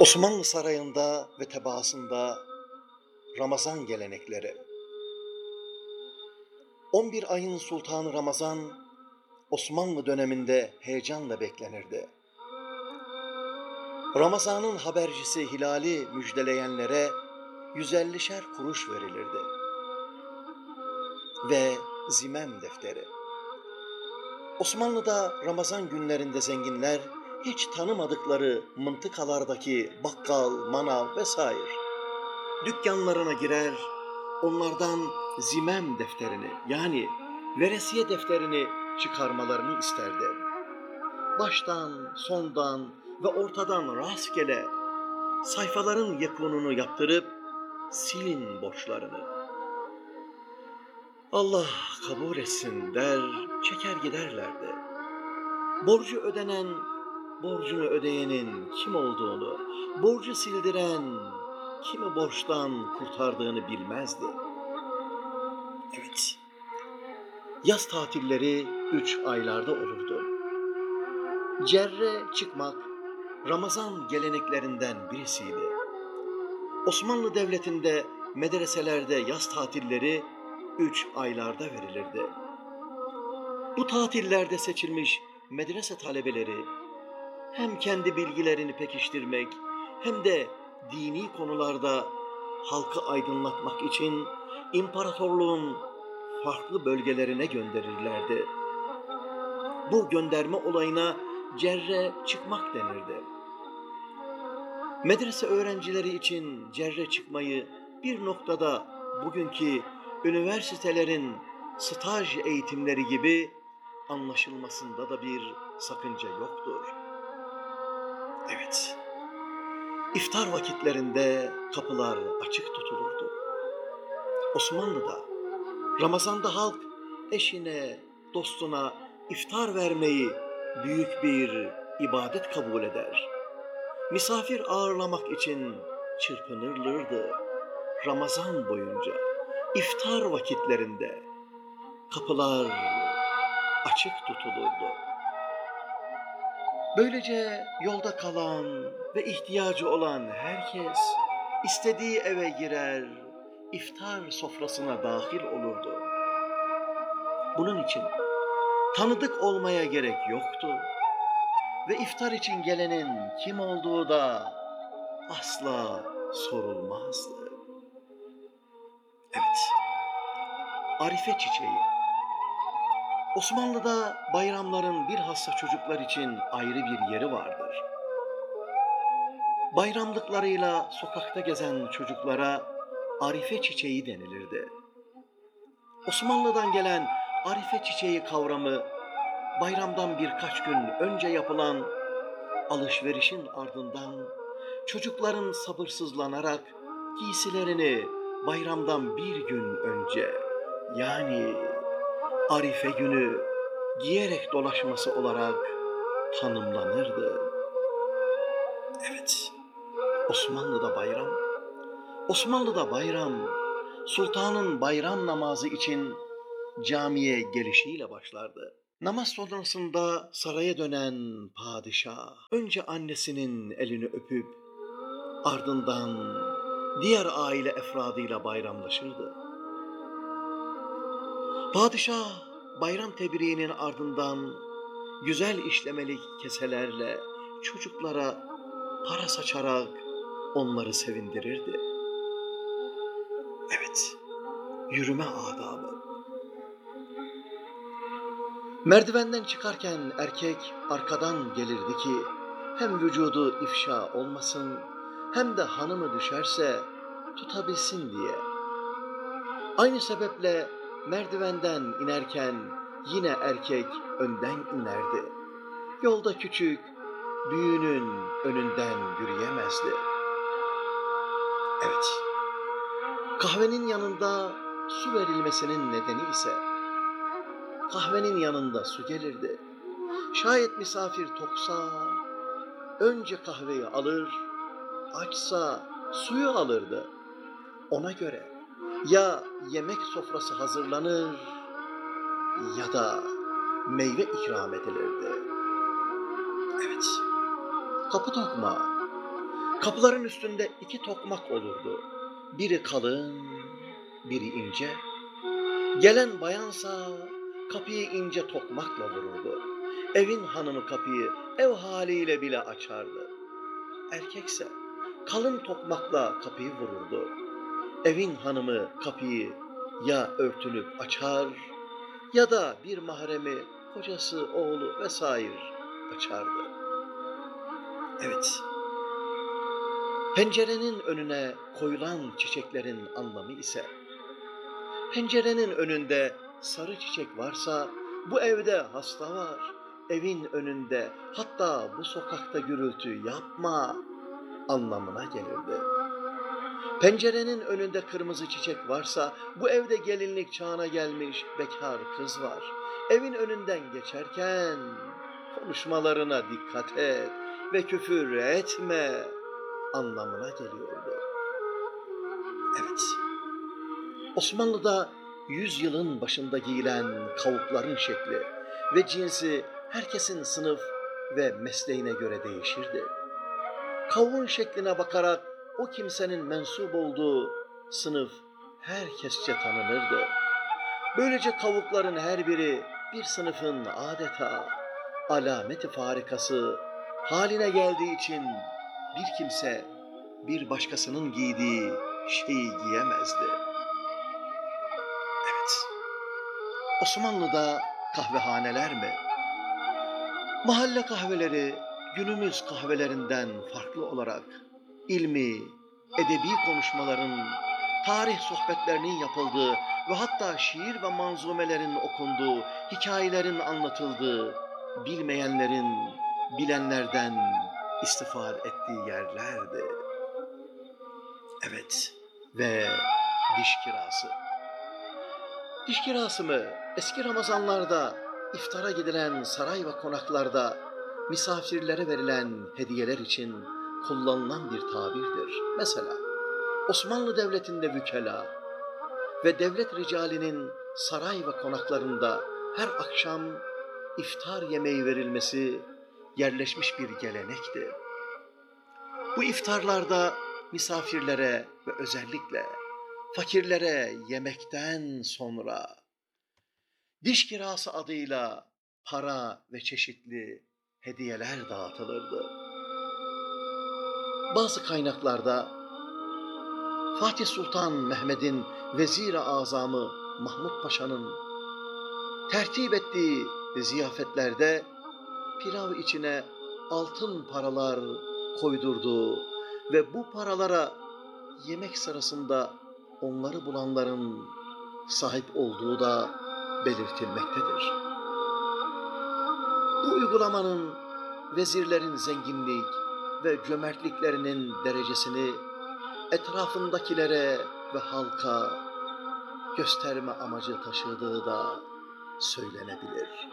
Osmanlı sarayında ve tebaasında Ramazan gelenekleri. 11 ayın sultanı Ramazan Osmanlı döneminde heyecanla beklenirdi. Ramazan'ın habercisi Hilal'i müjdeleyenlere 150'şer kuruş verilirdi. Ve zimem defteri. Osmanlı'da Ramazan günlerinde zenginler hiç tanımadıkları mıntıkalardaki bakkal, manav vesaire dükkanlarına girer, onlardan zimem defterini yani veresiye defterini çıkarmalarını isterdi. Baştan, sondan ve ortadan rastgele sayfaların yekununu yaptırıp silin borçlarını. Allah kabul etsin der, çeker giderlerdi. Borcu ödenen borcunu ödeyenin kim olduğunu, borcu sildiren kimi borçtan kurtardığını bilmezdi. Evet, yaz tatilleri üç aylarda olurdu. Cerre çıkmak Ramazan geleneklerinden birisiydi. Osmanlı Devleti'nde medreselerde yaz tatilleri üç aylarda verilirdi. Bu tatillerde seçilmiş medrese talebeleri hem kendi bilgilerini pekiştirmek hem de dini konularda halkı aydınlatmak için imparatorluğun farklı bölgelerine gönderirlerdi. Bu gönderme olayına cerre çıkmak denirdi. Medrese öğrencileri için cerre çıkmayı bir noktada bugünkü üniversitelerin staj eğitimleri gibi anlaşılmasında da bir sakınca yoktur. Evet, iftar vakitlerinde kapılar açık tutulurdu. Osmanlı'da Ramazan'da halk eşine, dostuna iftar vermeyi büyük bir ibadet kabul eder. Misafir ağırlamak için çırpınırlardı. Ramazan boyunca iftar vakitlerinde kapılar açık tutulurdu. Böylece yolda kalan ve ihtiyacı olan herkes istediği eve girer, iftar sofrasına dahil olurdu. Bunun için tanıdık olmaya gerek yoktu ve iftar için gelenin kim olduğu da asla sorulmazdı. Evet, Arife çiçeği Osmanlı'da bayramların bilhassa çocuklar için ayrı bir yeri vardır. Bayramlıklarıyla sokakta gezen çocuklara arife çiçeği denilirdi. Osmanlı'dan gelen arife çiçeği kavramı bayramdan birkaç gün önce yapılan alışverişin ardından çocukların sabırsızlanarak giysilerini bayramdan bir gün önce yani Arife günü giyerek dolaşması olarak tanımlanırdı. Evet, Osmanlı'da bayram, Osmanlı'da bayram, sultanın bayram namazı için camiye gelişiyle başlardı. Namaz sonrasında saraya dönen padişah önce annesinin elini öpüp ardından diğer aile efradıyla bayramlaşırdı. Padişah bayram tebriğinin ardından güzel işlemeli keselerle çocuklara para saçarak onları sevindirirdi. Evet, yürüme adabı. Merdivenden çıkarken erkek arkadan gelirdi ki hem vücudu ifşa olmasın hem de hanımı düşerse tutabilsin diye. Aynı sebeple Merdivenden inerken yine erkek önden inerdi. Yolda küçük, büyüğünün önünden yürüyemezdi. Evet, kahvenin yanında su verilmesinin nedeni ise kahvenin yanında su gelirdi. Şayet misafir toksa önce kahveyi alır, açsa suyu alırdı. Ona göre ya yemek sofrası hazırlanır ya da meyve ikram edilirdi. Evet, kapı tokma. Kapıların üstünde iki tokmak olurdu. Biri kalın, biri ince. Gelen bayansa kapıyı ince tokmakla vururdu. Evin hanımı kapıyı ev haliyle bile açardı. Erkekse kalın tokmakla kapıyı vururdu. Evin hanımı kapıyı ya örtünüp açar ya da bir mahremi kocası, oğlu vesaire açardı. Evet. Pencerenin önüne koyulan çiçeklerin anlamı ise pencerenin önünde sarı çiçek varsa bu evde hasta var. Evin önünde hatta bu sokakta gürültü yapma anlamına gelirdi. Pencerenin önünde kırmızı çiçek varsa bu evde gelinlik çağına gelmiş bekar kız var. Evin önünden geçerken konuşmalarına dikkat et ve küfür etme anlamına geliyordu. Evet. Osmanlı'da yüzyılın başında giyilen kavukların şekli ve cinsi herkesin sınıf ve mesleğine göre değişirdi. Kavuğun şekline bakarak o kimsenin mensup olduğu sınıf herkesçe tanınırdı. Böylece kavukların her biri bir sınıfın adeta alameti farikası haline geldiği için bir kimse bir başkasının giydiği şeyi giyemezdi. Evet, Osmanlı'da kahvehaneler mi? Mahalle kahveleri günümüz kahvelerinden farklı olarak ilmi, edebi konuşmaların, tarih sohbetlerinin yapıldığı ve hatta şiir ve manzumelerin okunduğu, hikayelerin anlatıldığı, bilmeyenlerin bilenlerden istifade ettiği yerlerdi. Evet ve diş kirası. Diş kirası mı eski Ramazanlarda iftara gidilen saray ve konaklarda misafirlere verilen hediyeler için kullanılan bir tabirdir. Mesela Osmanlı Devleti'nde vükela ve devlet ricalinin saray ve konaklarında her akşam iftar yemeği verilmesi yerleşmiş bir gelenekti. Bu iftarlarda misafirlere ve özellikle fakirlere yemekten sonra diş kirası adıyla para ve çeşitli hediyeler dağıtılırdı. Bazı kaynaklarda Fatih Sultan Mehmet'in vezir-i azamı Mahmud Paşa'nın tertip ettiği ziyafetlerde pilav içine altın paralar koydurduğu ve bu paralara yemek sırasında onları bulanların sahip olduğu da belirtilmektedir. Bu uygulamanın vezirlerin zenginlik ve cömertliklerinin derecesini etrafındakilere ve halka gösterme amacı taşıdığı da söylenebilir.